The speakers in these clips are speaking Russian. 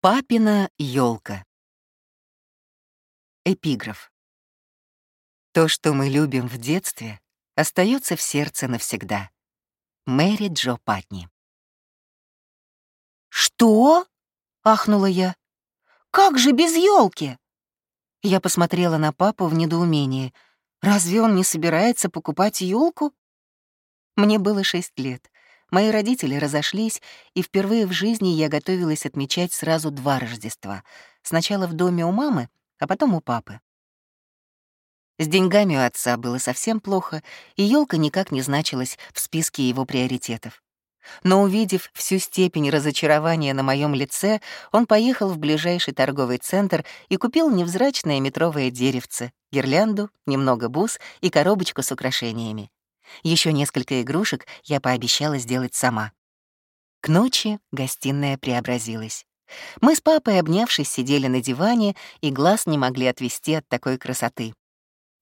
Папина елка. Эпиграф. То, что мы любим в детстве, остается в сердце навсегда. Мэри Джо Патни. Что? ахнула я. Как же без елки? Я посмотрела на папу в недоумении. Разве он не собирается покупать елку? Мне было шесть лет. Мои родители разошлись, и впервые в жизни я готовилась отмечать сразу два Рождества. Сначала в доме у мамы, а потом у папы. С деньгами у отца было совсем плохо, и елка никак не значилась в списке его приоритетов. Но увидев всю степень разочарования на моем лице, он поехал в ближайший торговый центр и купил невзрачное метровое деревце, гирлянду, немного бус и коробочку с украшениями. Еще несколько игрушек я пообещала сделать сама. К ночи гостиная преобразилась. Мы с папой, обнявшись, сидели на диване и глаз не могли отвести от такой красоты.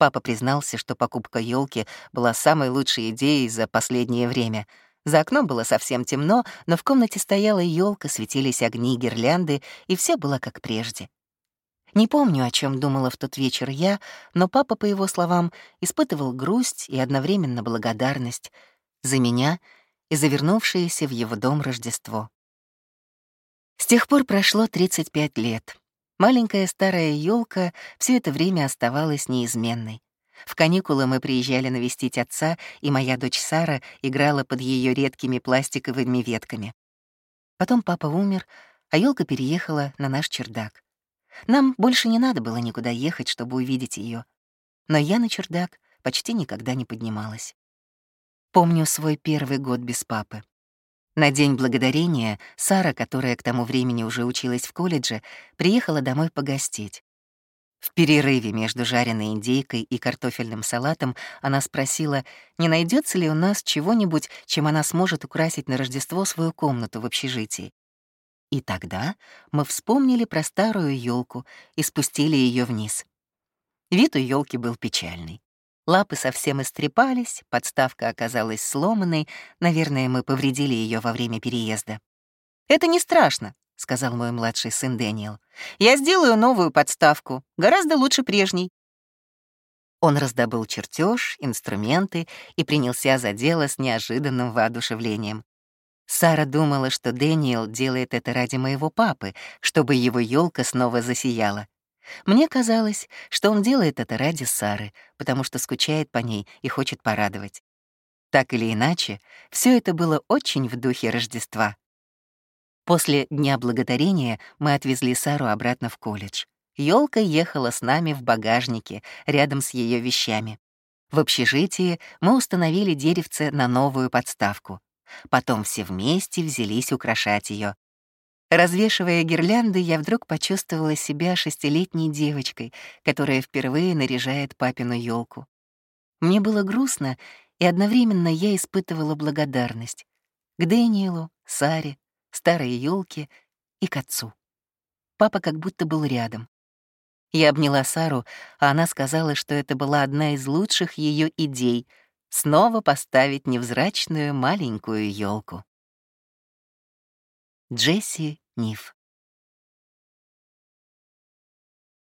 Папа признался, что покупка елки была самой лучшей идеей за последнее время. За окном было совсем темно, но в комнате стояла елка, светились огни, гирлянды, и все было как прежде. Не помню, о чем думала в тот вечер я, но папа, по его словам, испытывал грусть и одновременно благодарность за меня и за вернувшееся в его дом Рождество. С тех пор прошло 35 лет. Маленькая старая елка все это время оставалась неизменной. В каникулы мы приезжали навестить отца, и моя дочь Сара играла под ее редкими пластиковыми ветками. Потом папа умер, а елка переехала на наш чердак. Нам больше не надо было никуда ехать, чтобы увидеть ее. Но я на чердак почти никогда не поднималась. Помню свой первый год без папы. На День Благодарения Сара, которая к тому времени уже училась в колледже, приехала домой погостить. В перерыве между жареной индейкой и картофельным салатом она спросила, не найдется ли у нас чего-нибудь, чем она сможет украсить на Рождество свою комнату в общежитии. И тогда мы вспомнили про старую елку и спустили ее вниз. Вид у елки был печальный. Лапы совсем истрепались, подставка оказалась сломанной, наверное, мы повредили ее во время переезда. «Это не страшно», — сказал мой младший сын Дэниел. «Я сделаю новую подставку, гораздо лучше прежней». Он раздобыл чертеж, инструменты и принялся за дело с неожиданным воодушевлением. Сара думала, что Дэниел делает это ради моего папы, чтобы его елка снова засияла. Мне казалось, что он делает это ради Сары, потому что скучает по ней и хочет порадовать. Так или иначе, все это было очень в духе Рождества. После Дня Благодарения мы отвезли Сару обратно в колледж. Елка ехала с нами в багажнике, рядом с ее вещами. В общежитии мы установили деревце на новую подставку. Потом все вместе взялись украшать ее. Развешивая гирлянды, я вдруг почувствовала себя шестилетней девочкой, которая впервые наряжает папину елку. Мне было грустно, и одновременно я испытывала благодарность к Дэниелу, Саре, старой елке и к отцу. Папа как будто был рядом. Я обняла Сару, а она сказала, что это была одна из лучших ее идей — снова поставить невзрачную маленькую елку. Джесси Ниф